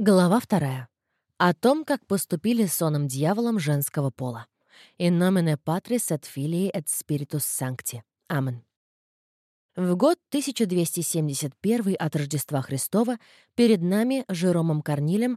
Глава вторая. О том, как поступили с соном дьяволом женского пола. «In nomine Patris et Filii et Spiritus Sancti». Амен. В год 1271 от Рождества Христова перед нами, Жеромом Корнилем,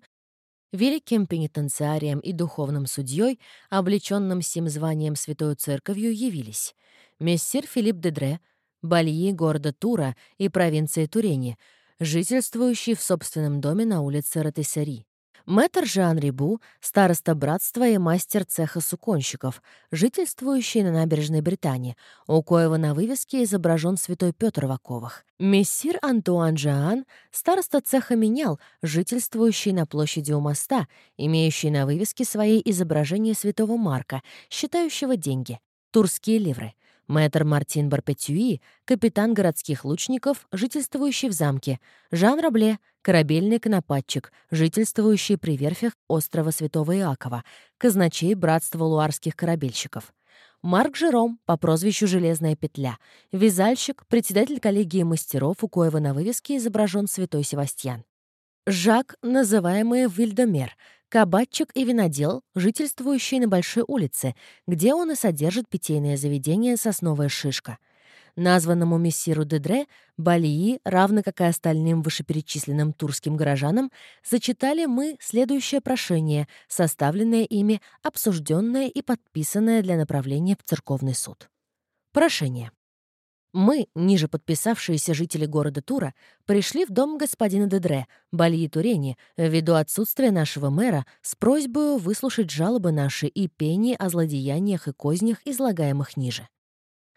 великим пенитенциарием и духовным судьей, облеченным сим званием Святою Церковью, явились мессир Филипп Дедре, бальи города Тура и провинции Турени, жительствующий в собственном доме на улице Ратисари. Мэтр Жан Рибу, староста братства и мастер цеха суконщиков, жительствующий на набережной Британии, у коего на вывеске изображен святой Петр в оковах. Мессир Антуан Жаан, староста цеха менял, жительствующий на площади у моста, имеющий на вывеске своей изображение святого Марка, считающего деньги. Турские ливры. Мэтр Мартин Барпетюи, капитан городских лучников, жительствующий в замке. Жан Рабле, корабельный конопатчик, жительствующий при верфях острова Святого Иакова, казначей братства луарских корабельщиков. Марк Жером по прозвищу «Железная петля», вязальщик, председатель коллегии мастеров, у коего на вывеске изображен святой Севастьян. Жак, называемый Вильдомер, кабачик и винодел, жительствующий на Большой улице, где он и содержит питейное заведение «Сосновая шишка». Названному мессиру Дедре Балии, равно как и остальным вышеперечисленным турским горожанам, зачитали мы следующее прошение, составленное ими, обсужденное и подписанное для направления в церковный суд. Прошение. Мы, ниже подписавшиеся жители города Тура, пришли в дом господина Дедре, Бальи Турени, ввиду отсутствия нашего мэра, с просьбой выслушать жалобы наши и пение о злодеяниях и кознях, излагаемых ниже.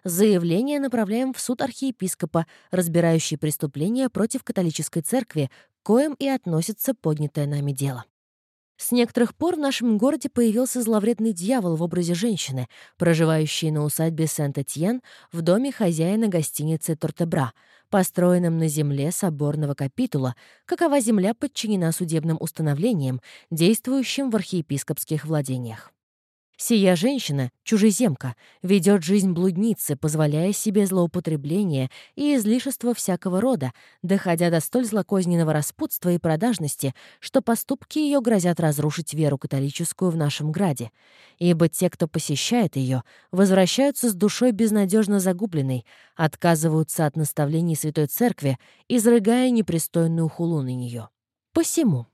Заявление направляем в суд архиепископа, разбирающий преступления против католической церкви, к коим и относится поднятое нами дело. С некоторых пор в нашем городе появился зловредный дьявол в образе женщины, проживающей на усадьбе Сент-Этьен в доме хозяина гостиницы Тортебра, построенном на земле соборного капитула, какова земля подчинена судебным установлениям, действующим в архиепископских владениях. Сия женщина, чужеземка, ведет жизнь блудницы, позволяя себе злоупотребление и излишество всякого рода, доходя до столь злокозненного распутства и продажности, что поступки ее грозят разрушить веру католическую в нашем граде. Ибо те, кто посещает ее, возвращаются с душой безнадежно загубленной, отказываются от наставлений Святой Церкви, изрыгая непристойную хулу на нее. Посему.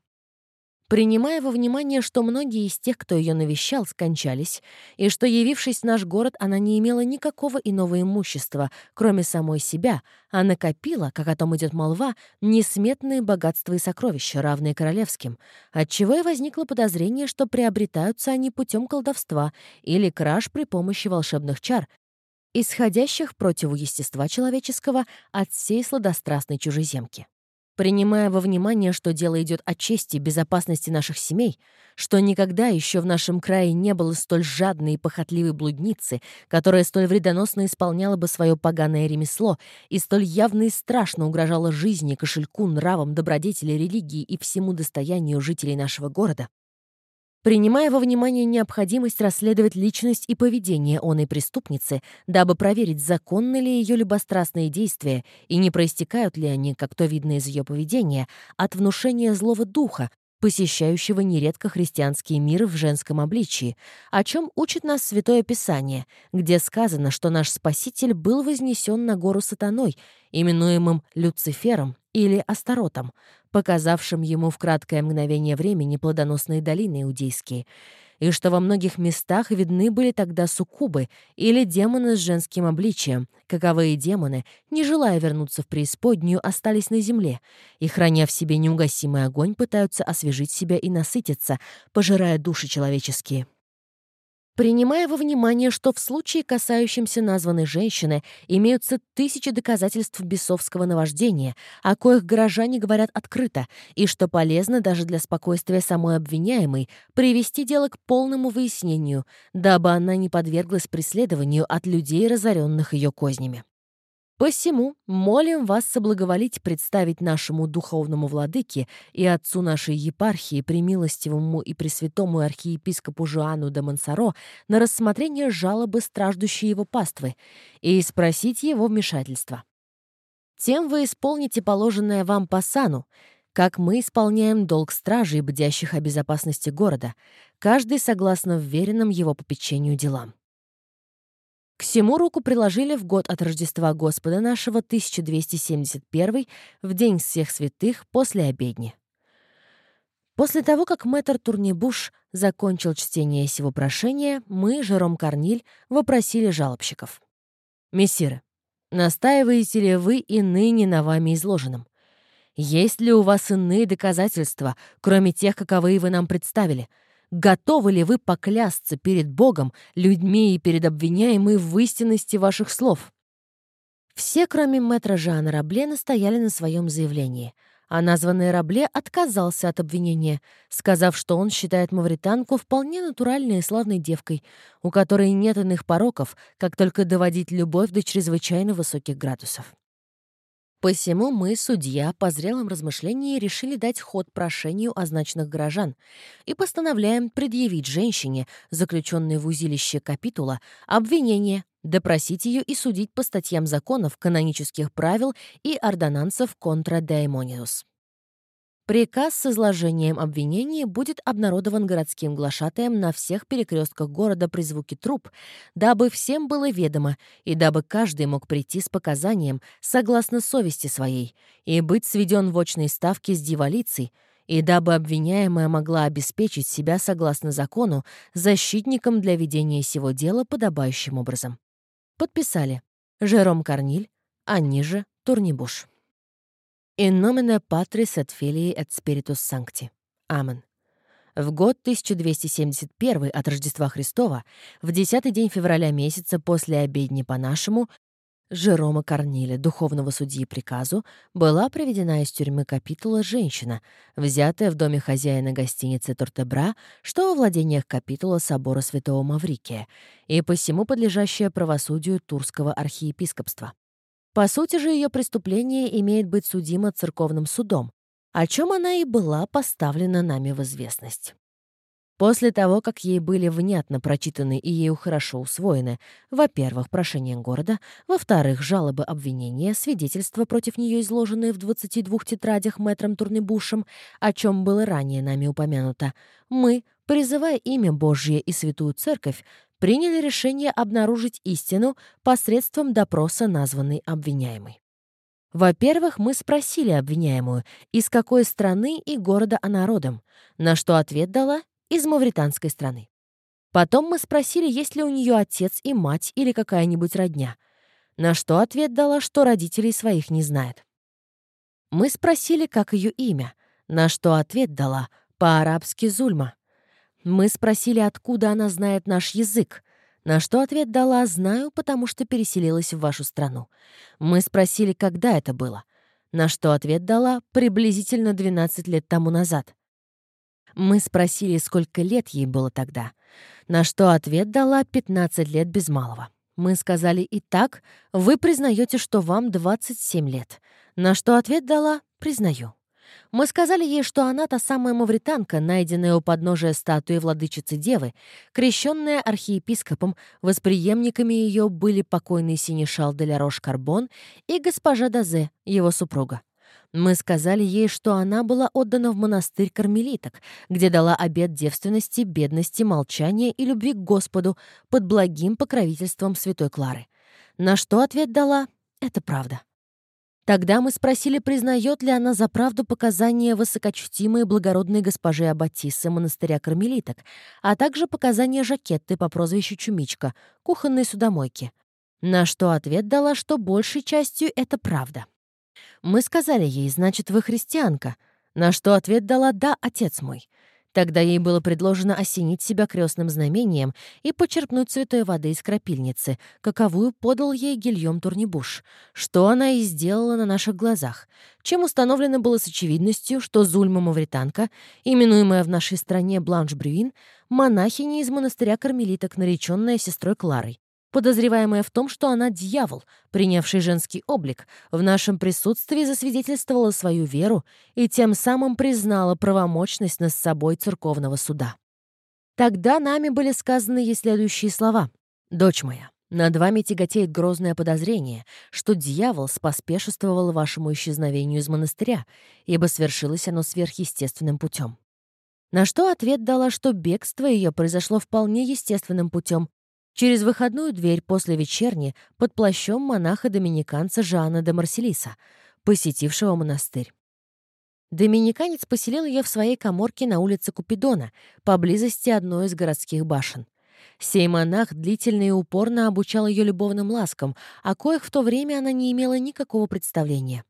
Принимая во внимание, что многие из тех, кто ее навещал, скончались, и что, явившись в наш город, она не имела никакого иного имущества, кроме самой себя, а накопила, как о том идет молва, несметные богатства и сокровища, равные королевским, отчего и возникло подозрение, что приобретаются они путем колдовства или краж при помощи волшебных чар, исходящих против естества человеческого от всей сладострастной чужеземки. Принимая во внимание, что дело идет о чести и безопасности наших семей, что никогда еще в нашем крае не было столь жадной и похотливой блудницы, которая столь вредоносно исполняла бы свое поганое ремесло и столь явно и страшно угрожала жизни, кошельку, нравам, добродетели, религии и всему достоянию жителей нашего города, принимая во внимание необходимость расследовать личность и поведение оной преступницы, дабы проверить, законны ли ее любострастные действия и не проистекают ли они, как то видно из ее поведения, от внушения злого духа, посещающего нередко христианский мир в женском обличии, о чем учит нас Святое Писание, где сказано, что наш Спаситель был вознесен на гору сатаной, именуемым Люцифером или Астаротом, показавшим ему в краткое мгновение времени плодоносные долины иудейские, и что во многих местах видны были тогда суккубы или демоны с женским обличием, каковые демоны, не желая вернуться в преисподнюю, остались на земле и, храня в себе неугасимый огонь, пытаются освежить себя и насытиться, пожирая души человеческие принимая во внимание, что в случае, касающемся названной женщины, имеются тысячи доказательств бесовского наваждения, о коих горожане говорят открыто, и что полезно даже для спокойствия самой обвиняемой привести дело к полному выяснению, дабы она не подверглась преследованию от людей, разоренных ее кознями. Посему молим вас соблаговолить представить нашему духовному владыке и отцу нашей епархии, премилостивому и пресвятому архиепископу Жуану де Монсоро, на рассмотрение жалобы страждущей его паствы и спросить его вмешательства. Тем вы исполните положенное вам по сану, как мы исполняем долг стражей, бдящих о безопасности города, каждый согласно вверенным его попечению делам. К всему руку приложили в год от Рождества Господа нашего 1271 в День всех святых после обедни. После того, как мэтр Турнибуш закончил чтение сего прошения, мы, Жером Корниль, вопросили жалобщиков. «Мессиры, настаиваете ли вы и ныне на вами изложенном? Есть ли у вас иные доказательства, кроме тех, каковые вы нам представили? Готовы ли вы поклясться перед Богом, людьми и перед обвиняемой в истинности ваших слов?» Все, кроме мэтра Жана Рабле, стояли на своем заявлении — а названный Рабле отказался от обвинения, сказав, что он считает мавританку вполне натуральной и славной девкой, у которой нет иных пороков, как только доводить любовь до чрезвычайно высоких градусов. Посему мы, судья, по зрелым размышлениям решили дать ход прошению означенных горожан и постановляем предъявить женщине, заключенной в узилище капитула, обвинение, допросить ее и судить по статьям законов, канонических правил и ордонансов контра Daemonius. Приказ с изложением обвинений будет обнародован городским глашатаем на всех перекрестках города при звуке труп, дабы всем было ведомо и дабы каждый мог прийти с показанием согласно совести своей и быть сведен в очной ставке с дьяволицей, и дабы обвиняемая могла обеспечить себя согласно закону защитником для ведения сего дела подобающим образом. Подписали Жером Корниль, а ниже Турнибуш. «In nomine Patris et Filii et Spiritus Sancti». Амен. В год 1271 от Рождества Христова, в десятый день февраля месяца после обедни по-нашему, Жерома Корниля, духовного судьи приказу, была приведена из тюрьмы капитула женщина, взятая в доме хозяина гостиницы Тортебра, что во владениях капитула собора святого Маврикия, и посему подлежащая правосудию Турского архиепископства. По сути же ее преступление имеет быть судимо церковным судом, о чем она и была поставлена нами в известность. После того, как ей были внятно прочитаны и ею хорошо усвоены, во-первых, прошение города, во-вторых, жалобы обвинения, свидетельства против нее, изложенные в 22 тетрадях мэтром Турнебушем, о чем было ранее нами упомянуто, мы, призывая имя Божье и Святую Церковь, приняли решение обнаружить истину посредством допроса названной обвиняемой. Во-первых, мы спросили обвиняемую, из какой страны и города она родом, на что ответ дала из мавританской страны. Потом мы спросили, есть ли у нее отец и мать или какая-нибудь родня, на что ответ дала, что родителей своих не знает. Мы спросили, как ее имя, на что ответ дала по-арабски Зульма. Мы спросили, откуда она знает наш язык, на что ответ дала «знаю, потому что переселилась в вашу страну». Мы спросили, когда это было, на что ответ дала приблизительно 12 лет тому назад. Мы спросили, сколько лет ей было тогда, на что ответ дала 15 лет без малого. Мы сказали, «Итак, вы признаете, что вам 27 лет», на что ответ дала «Признаю». Мы сказали ей, что она та самая мавританка, найденная у подножия статуи владычицы Девы, крещенная архиепископом, восприемниками ее были покойный синешал де ля Рош-Карбон и госпожа Дазе, его супруга. Мы сказали ей, что она была отдана в монастырь кармелиток, где дала обет девственности, бедности, молчания и любви к Господу под благим покровительством святой Клары. На что ответ дала «Это правда». Тогда мы спросили, признает ли она за правду показания высокочтимой благородной госпожи Аббатисы монастыря кармелиток, а также показания Жакетты по прозвищу Чумичка, кухонной судомойки. На что ответ дала, что большей частью это правда. Мы сказали ей, значит, вы христианка, на что ответ дала «да, отец мой». Тогда ей было предложено осенить себя крестным знамением и почерпнуть святой воды из крапильницы, каковую подал ей Гильем Турнибуш, что она и сделала на наших глазах, чем установлено было с очевидностью, что Зульма Мавританка, именуемая в нашей стране Бланш Брюин, монахиня из монастыря кармелиток, нареченная сестрой Кларой, подозреваемая в том, что она дьявол, принявший женский облик, в нашем присутствии засвидетельствовала свою веру и тем самым признала правомочность над собой церковного суда. Тогда нами были сказаны ей следующие слова. «Дочь моя, Над вами тяготеет грозное подозрение, что дьявол споспешествовал вашему исчезновению из монастыря, ибо свершилось оно сверхъестественным путем. На что ответ дала, что бегство ее произошло вполне естественным путем, через выходную дверь после вечерни под плащом монаха-доминиканца Жана де Марселиса, посетившего монастырь. Доминиканец поселил ее в своей коморке на улице Купидона, поблизости одной из городских башен. Сей монах длительно и упорно обучал ее любовным ласкам, о коих в то время она не имела никакого представления.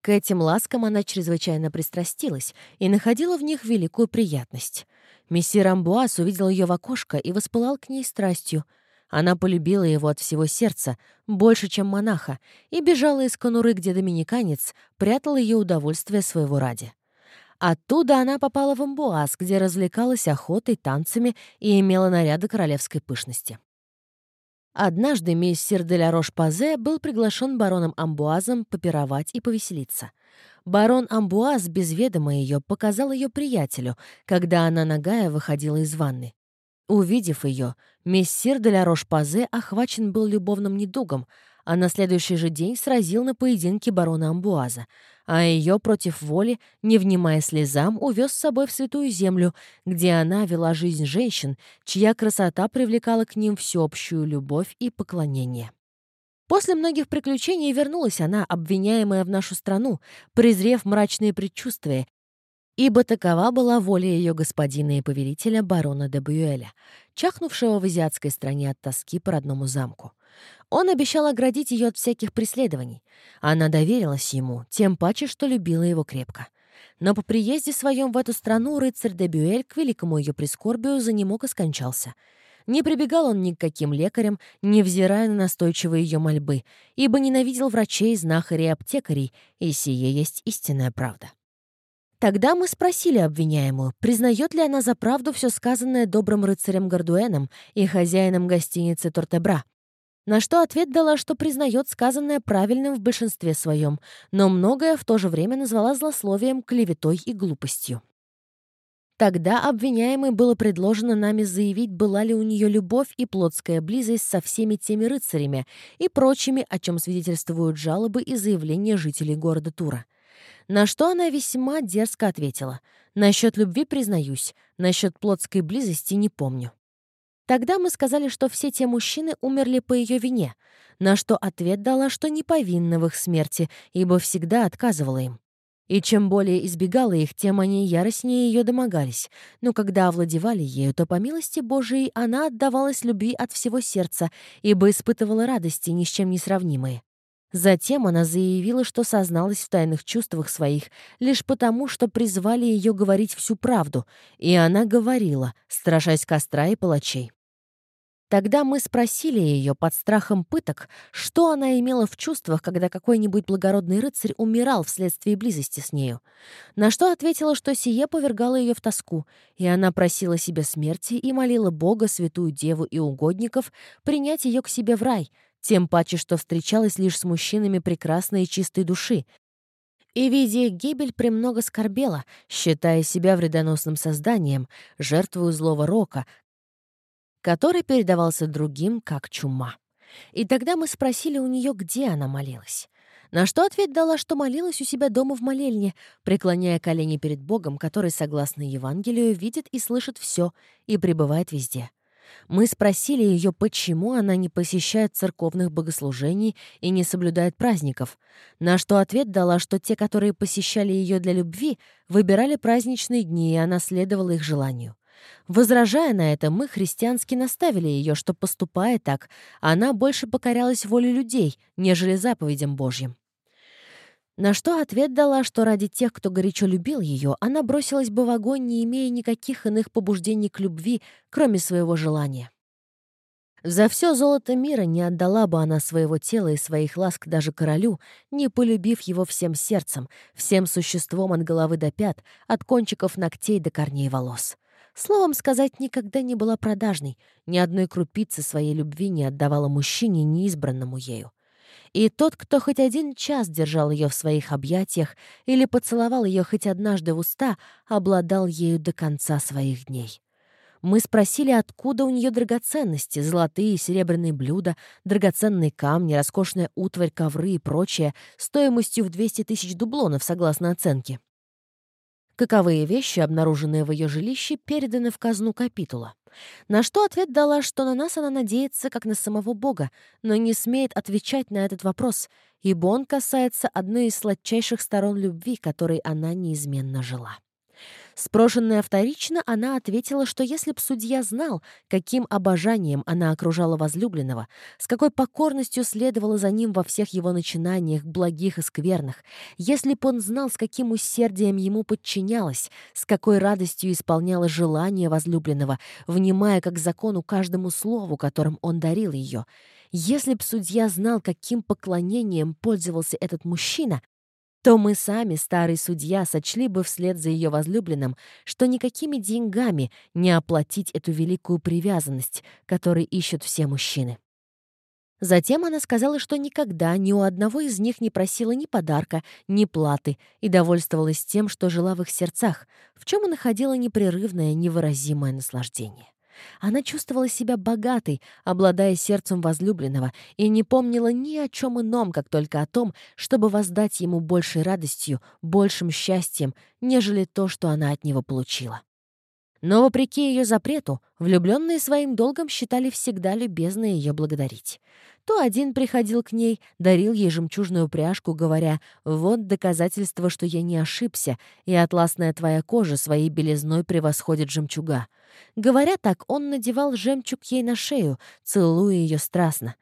К этим ласкам она чрезвычайно пристрастилась и находила в них великую приятность. Мессир Амбуаз увидел ее в окошко и воспылал к ней страстью. Она полюбила его от всего сердца, больше, чем монаха, и бежала из конуры, где доминиканец прятал ее удовольствие своего ради. Оттуда она попала в Амбуаз, где развлекалась охотой, танцами и имела наряды королевской пышности. Однажды мессир де ля Рош-Пазе был приглашен бароном Амбуазом попировать и повеселиться. Барон Амбуаз без ведома ее показал ее приятелю, когда она нагая выходила из ванны. Увидев ее, мессир де ля Рош-Пазе охвачен был любовным недугом, а на следующий же день сразил на поединке барона Амбуаза, а ее против воли, не внимая слезам, увез с собой в Святую Землю, где она вела жизнь женщин, чья красота привлекала к ним всеобщую любовь и поклонение. После многих приключений вернулась она, обвиняемая в нашу страну, презрев мрачные предчувствия, ибо такова была воля ее господина и повелителя барона де Бюэля, чахнувшего в азиатской стране от тоски по родному замку. Он обещал оградить ее от всяких преследований. Она доверилась ему, тем паче, что любила его крепко. Но по приезде своем в эту страну рыцарь де Бюэль к великому ее прискорбию занемог и скончался. Не прибегал он ни к каким лекарям, невзирая на настойчивые ее мольбы, ибо ненавидел врачей, знахарей и аптекарей, и сие есть истинная правда. Тогда мы спросили обвиняемую, признает ли она за правду все сказанное добрым рыцарем Гардуэном и хозяином гостиницы Тортебра, на что ответ дала, что признает сказанное правильным в большинстве своем, но многое в то же время назвала злословием, клеветой и глупостью. Тогда обвиняемой было предложено нами заявить, была ли у нее любовь и плотская близость со всеми теми рыцарями и прочими, о чем свидетельствуют жалобы и заявления жителей города Тура. На что она весьма дерзко ответила. «Насчет любви признаюсь, насчет плотской близости не помню». Тогда мы сказали, что все те мужчины умерли по ее вине, на что ответ дала, что не повинна в их смерти, ибо всегда отказывала им. И чем более избегала их, тем они яростнее ее домогались. Но когда овладевали ею, то, по милости Божией, она отдавалась любви от всего сердца, ибо испытывала радости, ни с чем не сравнимые. Затем она заявила, что созналась в тайных чувствах своих лишь потому, что призвали ее говорить всю правду, и она говорила, страшась костра и палачей. Тогда мы спросили ее под страхом пыток, что она имела в чувствах, когда какой-нибудь благородный рыцарь умирал вследствие близости с нею. На что ответила, что сие повергало ее в тоску, и она просила себе смерти и молила Бога, Святую Деву и угодников принять ее к себе в рай, тем паче, что встречалась лишь с мужчинами прекрасной и чистой души, и, видя гибель, премного скорбела, считая себя вредоносным созданием, жертвою злого рока, который передавался другим как чума. И тогда мы спросили у нее, где она молилась. На что ответ дала, что молилась у себя дома в молельне, преклоняя колени перед Богом, который, согласно Евангелию, видит и слышит все и пребывает везде. Мы спросили ее, почему она не посещает церковных богослужений и не соблюдает праздников, на что ответ дала, что те, которые посещали ее для любви, выбирали праздничные дни, и она следовала их желанию. Возражая на это, мы христиански наставили ее, что, поступая так, она больше покорялась воле людей, нежели заповедям Божьим. На что ответ дала, что ради тех, кто горячо любил ее, она бросилась бы в огонь, не имея никаких иных побуждений к любви, кроме своего желания. За все золото мира не отдала бы она своего тела и своих ласк даже королю, не полюбив его всем сердцем, всем существом от головы до пят, от кончиков ногтей до корней волос. Словом сказать, никогда не была продажной, ни одной крупицы своей любви не отдавала мужчине, неизбранному ею. И тот, кто хоть один час держал ее в своих объятиях или поцеловал ее хоть однажды в уста, обладал ею до конца своих дней. Мы спросили, откуда у нее драгоценности, золотые и серебряные блюда, драгоценные камни, роскошная утварь, ковры и прочее, стоимостью в 200 тысяч дублонов, согласно оценке. Каковые вещи, обнаруженные в ее жилище, переданы в казну капитула. На что ответ дала, что на нас она надеется, как на самого Бога, но не смеет отвечать на этот вопрос, ибо он касается одной из сладчайших сторон любви, которой она неизменно жила. Спрошенная вторично, она ответила, что если б судья знал, каким обожанием она окружала возлюбленного, с какой покорностью следовала за ним во всех его начинаниях, благих и скверных, если б он знал, с каким усердием ему подчинялась, с какой радостью исполняла желание возлюбленного, внимая как закону каждому слову, которым он дарил ее, если б судья знал, каким поклонением пользовался этот мужчина, то мы сами, старый судья, сочли бы вслед за ее возлюбленным, что никакими деньгами не оплатить эту великую привязанность, которой ищут все мужчины. Затем она сказала, что никогда ни у одного из них не просила ни подарка, ни платы и довольствовалась тем, что жила в их сердцах, в чем и находила непрерывное, невыразимое наслаждение. Она чувствовала себя богатой, обладая сердцем возлюбленного, и не помнила ни о чем ином, как только о том, чтобы воздать ему большей радостью, большим счастьем, нежели то, что она от него получила. Но, вопреки ее запрету, влюбленные своим долгом считали всегда любезно ее благодарить. То один приходил к ней, дарил ей жемчужную пряжку, говоря «Вот доказательство, что я не ошибся, и атласная твоя кожа своей белизной превосходит жемчуга». Говоря так, он надевал жемчуг ей на шею, целуя ее страстно.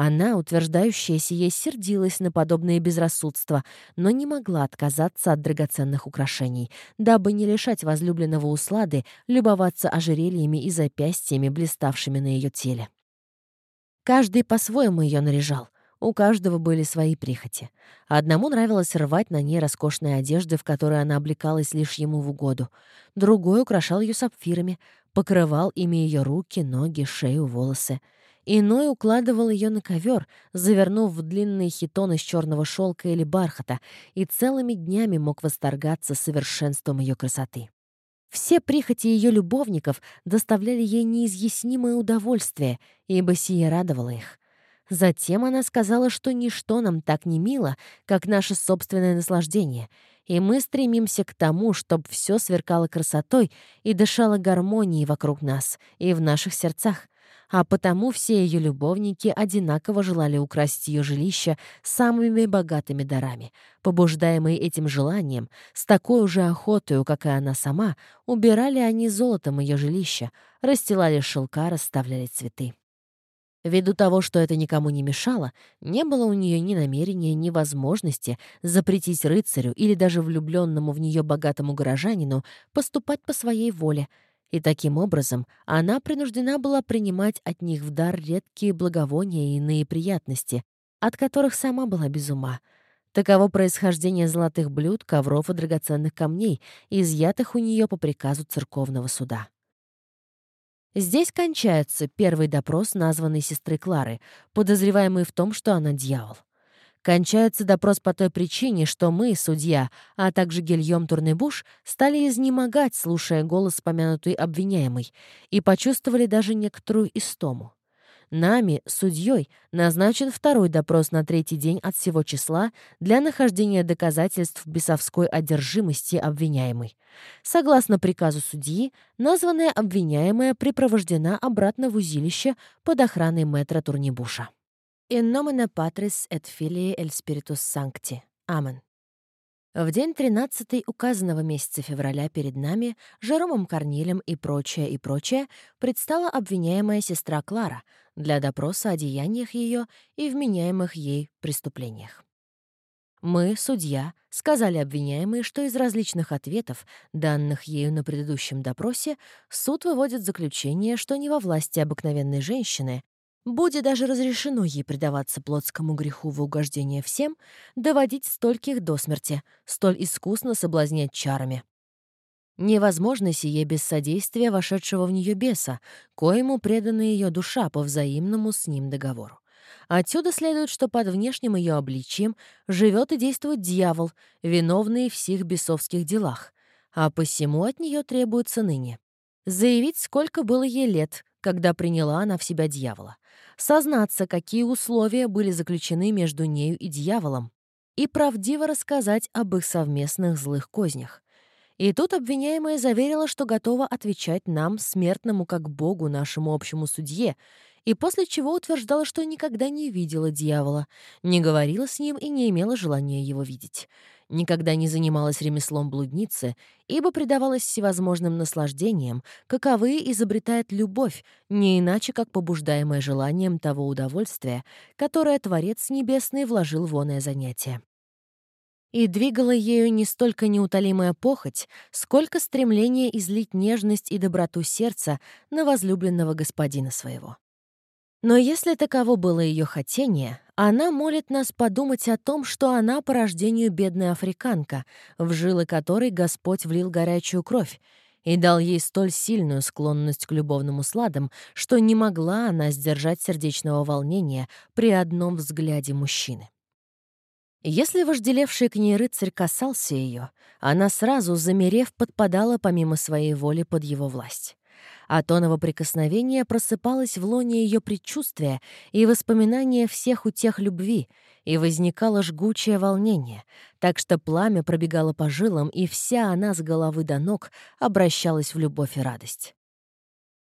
Она, утверждающая сие, сердилась на подобные безрассудства, но не могла отказаться от драгоценных украшений, дабы не лишать возлюбленного услады любоваться ожерельями и запястьями, блиставшими на ее теле. Каждый по-своему ее наряжал. У каждого были свои прихоти. Одному нравилось рвать на ней роскошные одежды, в которые она облекалась лишь ему в угоду. Другой украшал ее сапфирами, покрывал ими ее руки, ноги, шею, волосы. Иной укладывал ее на ковер, завернув в длинные хитоны из черного шелка или бархата, и целыми днями мог восторгаться совершенством ее красоты. Все прихоти ее любовников доставляли ей неизъяснимое удовольствие, ибо сие радовало их. Затем она сказала, что ничто нам так не мило, как наше собственное наслаждение, и мы стремимся к тому, чтобы все сверкало красотой и дышало гармонией вокруг нас и в наших сердцах, а потому все ее любовники одинаково желали украсть ее жилище самыми богатыми дарами. Побуждаемые этим желанием, с такой же охотой, как и она сама, убирали они золотом ее жилище, расстилали шелка, расставляли цветы. Ввиду того, что это никому не мешало, не было у нее ни намерения, ни возможности запретить рыцарю или даже влюбленному в нее богатому горожанину поступать по своей воле — и таким образом она принуждена была принимать от них в дар редкие благовония и иные приятности, от которых сама была без ума. Таково происхождение золотых блюд, ковров и драгоценных камней, изъятых у нее по приказу церковного суда. Здесь кончается первый допрос названной сестры Клары, подозреваемой в том, что она дьявол. Кончается допрос по той причине, что мы, судья, а также Гильем Турнебуш, стали изнемогать, слушая голос помянутой обвиняемой, и почувствовали даже некоторую истому. Нами, судьей, назначен второй допрос на третий день от всего числа для нахождения доказательств бесовской одержимости обвиняемой. Согласно приказу судьи, названная обвиняемая припровождена обратно в узилище под охраной мэтра Турнебуша. «In nomine Patris et Filii et Spiritus Sancti». Амен. В день 13 указанного месяца февраля перед нами, Жеромом Корнилем и прочее, и прочее, предстала обвиняемая сестра Клара для допроса о деяниях ее и вменяемых ей преступлениях. Мы, судья, сказали обвиняемой, что из различных ответов, данных ею на предыдущем допросе, суд выводит заключение, что не во власти обыкновенной женщины, Будет даже разрешено ей предаваться плотскому греху в угождение всем, доводить стольких до смерти, столь искусно соблазнять чарами. Невозможно сие без содействия вошедшего в нее беса, коему предана ее душа по взаимному с ним договору. Отсюда следует, что под внешним ее обличием живет и действует дьявол, виновный в всех бесовских делах, а посему от нее требуется ныне заявить, сколько было ей лет, когда приняла она в себя дьявола, сознаться, какие условия были заключены между нею и дьяволом, и правдиво рассказать об их совместных злых кознях. И тут обвиняемая заверила, что готова отвечать нам, смертному как Богу, нашему общему судье, и после чего утверждала, что никогда не видела дьявола, не говорила с ним и не имела желания его видеть. Никогда не занималась ремеслом блудницы, ибо предавалась всевозможным наслаждениям, каковые изобретает любовь, не иначе как побуждаемое желанием того удовольствия, которое Творец Небесный вложил в оное занятие. И двигала ею не столько неутолимая похоть, сколько стремление излить нежность и доброту сердца на возлюбленного господина своего. Но если таково было ее хотение, она молит нас подумать о том, что она по рождению бедная африканка, в жилы которой Господь влил горячую кровь, и дал ей столь сильную склонность к любовным усладам, что не могла она сдержать сердечного волнения при одном взгляде мужчины. Если вожделевший к ней рыцарь касался ее, она сразу, замерев, подпадала помимо своей воли под его власть. От оного прикосновения просыпалось в лоне ее предчувствия и воспоминания всех утех любви, и возникало жгучее волнение, так что пламя пробегало по жилам, и вся она с головы до ног обращалась в любовь и радость.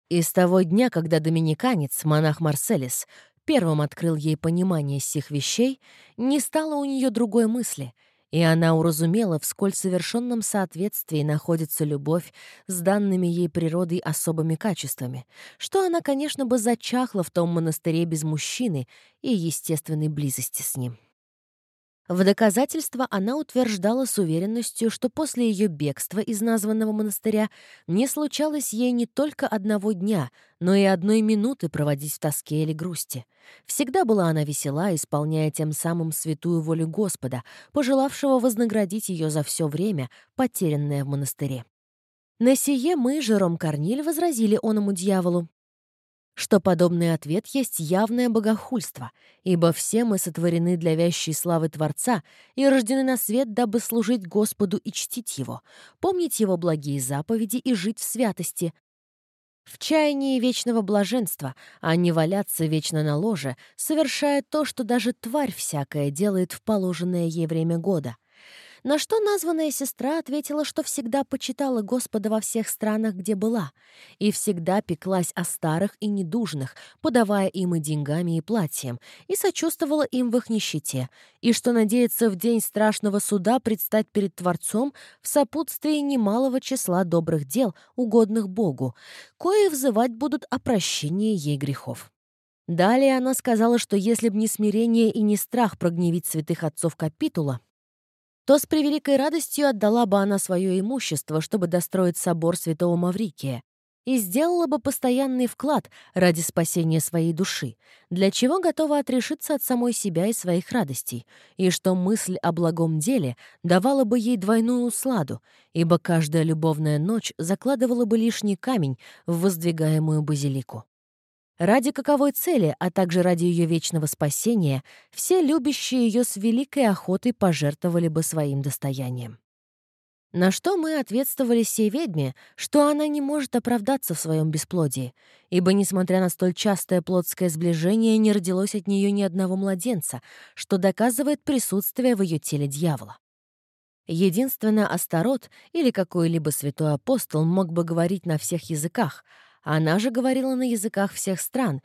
И с того дня, когда доминиканец, монах Марселис, первым открыл ей понимание сих вещей, не стало у нее другой мысли, и она уразумела, в сколь совершенном соответствии находится любовь с данными ей природой особыми качествами, что она, конечно, бы зачахла в том монастыре без мужчины и естественной близости с ним. В доказательство она утверждала с уверенностью, что после ее бегства из названного монастыря не случалось ей не только одного дня, но и одной минуты проводить в тоске или грусти. Всегда была она весела, исполняя тем самым святую волю Господа, пожелавшего вознаградить ее за все время, потерянное в монастыре. На сие мы, Жером Корниль, возразили оному дьяволу что подобный ответ есть явное богохульство, ибо все мы сотворены для вящей славы Творца и рождены на свет, дабы служить Господу и чтить Его, помнить Его благие заповеди и жить в святости, в чаянии вечного блаженства, а не валяться вечно на ложе, совершая то, что даже тварь всякая делает в положенное ей время года — на что названная сестра ответила, что всегда почитала Господа во всех странах, где была, и всегда пеклась о старых и недужных, подавая им и деньгами, и платьем, и сочувствовала им в их нищете, и что надеется в день страшного суда предстать перед Творцом в сопутствии немалого числа добрых дел, угодных Богу, кое взывать будут о прощении ей грехов. Далее она сказала, что если б не смирение и не страх прогневить святых отцов капитула, то с превеликой радостью отдала бы она свое имущество, чтобы достроить собор святого Маврикия, и сделала бы постоянный вклад ради спасения своей души, для чего готова отрешиться от самой себя и своих радостей, и что мысль о благом деле давала бы ей двойную усладу, ибо каждая любовная ночь закладывала бы лишний камень в воздвигаемую базилику. Ради каковой цели, а также ради ее вечного спасения, все любящие ее с великой охотой пожертвовали бы своим достоянием. На что мы ответствовали сей ведьме, что она не может оправдаться в своем бесплодии, ибо, несмотря на столь частое плотское сближение, не родилось от нее ни одного младенца, что доказывает присутствие в ее теле дьявола. Единственно Астарот или какой-либо святой апостол мог бы говорить на всех языках, она же говорила на языках всех стран,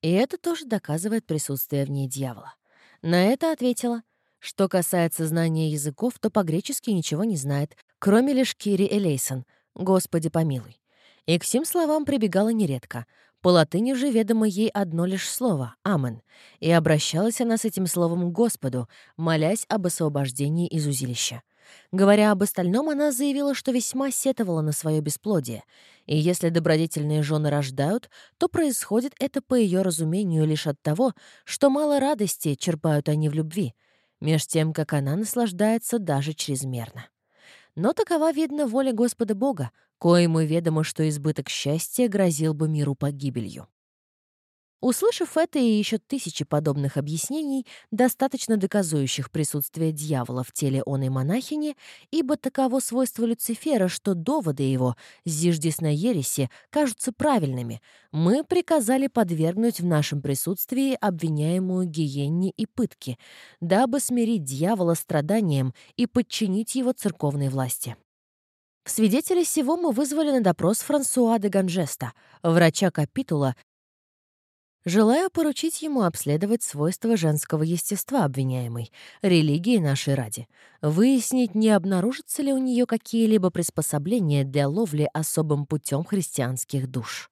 и это тоже доказывает присутствие в ней дьявола. На это ответила, что касается знания языков, то по-гречески ничего не знает, кроме лишь Кири Элейсон «Господи помилуй». И к всем словам прибегала нередко. По латыни же ведомо ей одно лишь слово «Амен», и обращалась она с этим словом к Господу, молясь об освобождении из узилища. Говоря об остальном, она заявила, что весьма сетовала на свое бесплодие, и если добродетельные жены рождают, то происходит это, по ее разумению, лишь от того, что мало радости черпают они в любви, меж тем, как она наслаждается даже чрезмерно. Но такова, видно, воля Господа Бога, коему ведомо, что избыток счастья грозил бы миру погибелью. Услышав это и еще тысячи подобных объяснений, достаточно доказующих присутствие дьявола в теле оной монахини, ибо таково свойство Люцифера, что доводы его, зиждясь на ереси, кажутся правильными, мы приказали подвергнуть в нашем присутствии обвиняемую гиенне и пытке, дабы смирить дьявола страданием и подчинить его церковной власти. В свидетели сего мы вызвали на допрос Франсуа де Ганжеста, врача капитула, желая поручить ему обследовать свойства женского естества обвиняемой, религии нашей ради, выяснить, не обнаружатся ли у нее какие-либо приспособления для ловли особым путем христианских душ.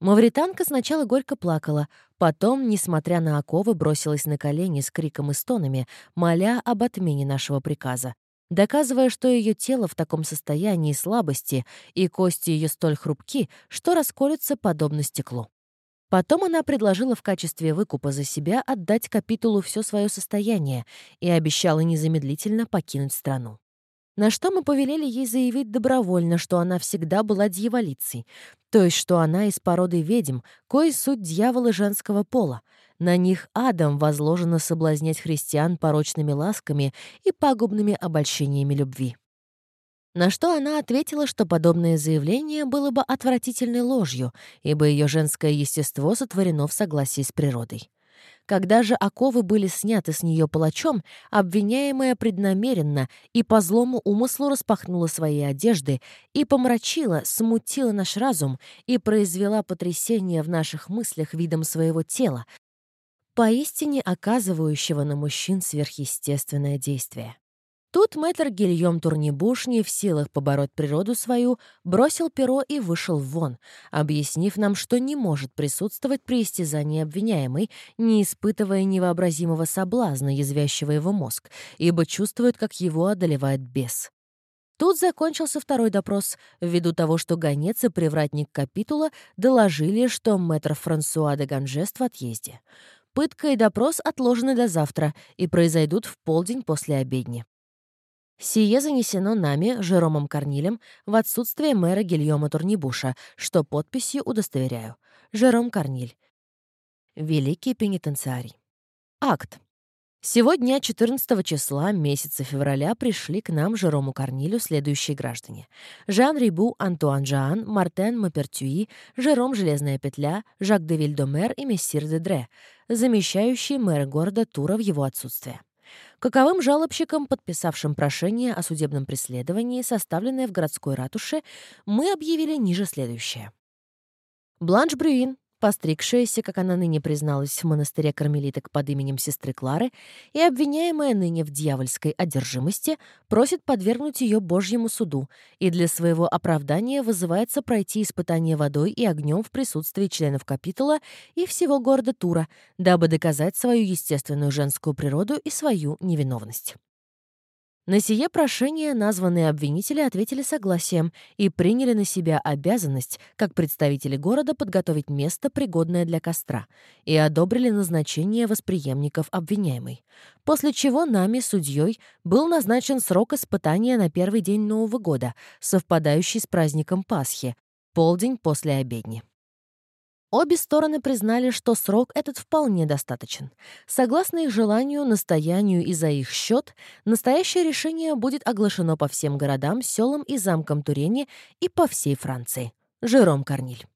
Мавританка сначала горько плакала, потом, несмотря на оковы, бросилась на колени с криком и стонами, моля об отмене нашего приказа, доказывая, что ее тело в таком состоянии слабости и кости ее столь хрупки, что расколются подобно стеклу. Потом она предложила в качестве выкупа за себя отдать капитулу все свое состояние и обещала незамедлительно покинуть страну. На что мы повелели ей заявить добровольно, что она всегда была дьяволицей, то есть что она из породы ведьм, кое суть дьявола женского пола. На них Адам возложено соблазнять христиан порочными ласками и пагубными обольщениями любви. На что она ответила, что подобное заявление было бы отвратительной ложью, ибо ее женское естество сотворено в согласии с природой. Когда же оковы были сняты с нее палачом, обвиняемая преднамеренно и по злому умыслу распахнула свои одежды и помрачила, смутила наш разум и произвела потрясение в наших мыслях видом своего тела, поистине оказывающего на мужчин сверхъестественное действие. Тут мэтр Гильем Турнибуш, не в силах побороть природу свою, бросил перо и вышел вон, объяснив нам, что не может присутствовать при истязании обвиняемой, не испытывая невообразимого соблазна, язвящего его мозг, ибо чувствует, как его одолевает бес. Тут закончился второй допрос, ввиду того, что гонец и привратник капитула доложили, что мэтр Франсуа де Ганжест в отъезде. Пытка и допрос отложены до завтра и произойдут в полдень после обедни. Сие занесено нами, Жеромом Корнилем, в отсутствие мэра Гильома Турнибуша, что подписью удостоверяю. Жером Корниль. Великий пенитенциарий. Акт. Сегодня, 14 числа месяца февраля, пришли к нам Жерому Корнилю следующие граждане. Жан Рибу, Антуан Жан, Мартен Мапертюи, Жером Железная Петля, Жак де Вильдомер и Мессир де Дре, замещающие мэра города Тура в его отсутствие. Каковым жалобщикам, подписавшим прошение о судебном преследовании, составленное в городской ратуше, мы объявили ниже следующее. Бланш Брюин, постригшаяся, как она ныне призналась, в монастыре кармелиток под именем сестры Клары и обвиняемая ныне в дьявольской одержимости, просит подвергнуть ее Божьему суду и для своего оправдания вызывается пройти испытание водой и огнем в присутствии членов капитула и всего города Тура, дабы доказать свою естественную женскую природу и свою невиновность. На сие прошение названные обвинители ответили согласием и приняли на себя обязанность, как представители города, подготовить место, пригодное для костра, и одобрили назначение восприемников обвиняемой. После чего нами, судьей, был назначен срок испытания на первый день Нового года, совпадающий с праздником Пасхи, полдень после обедни. Обе стороны признали, что срок этот вполне достаточен. Согласно их желанию, настоянию и за их счет, настоящее решение будет оглашено по всем городам, селам и замкам Турени и по всей Франции. Жером Корниль.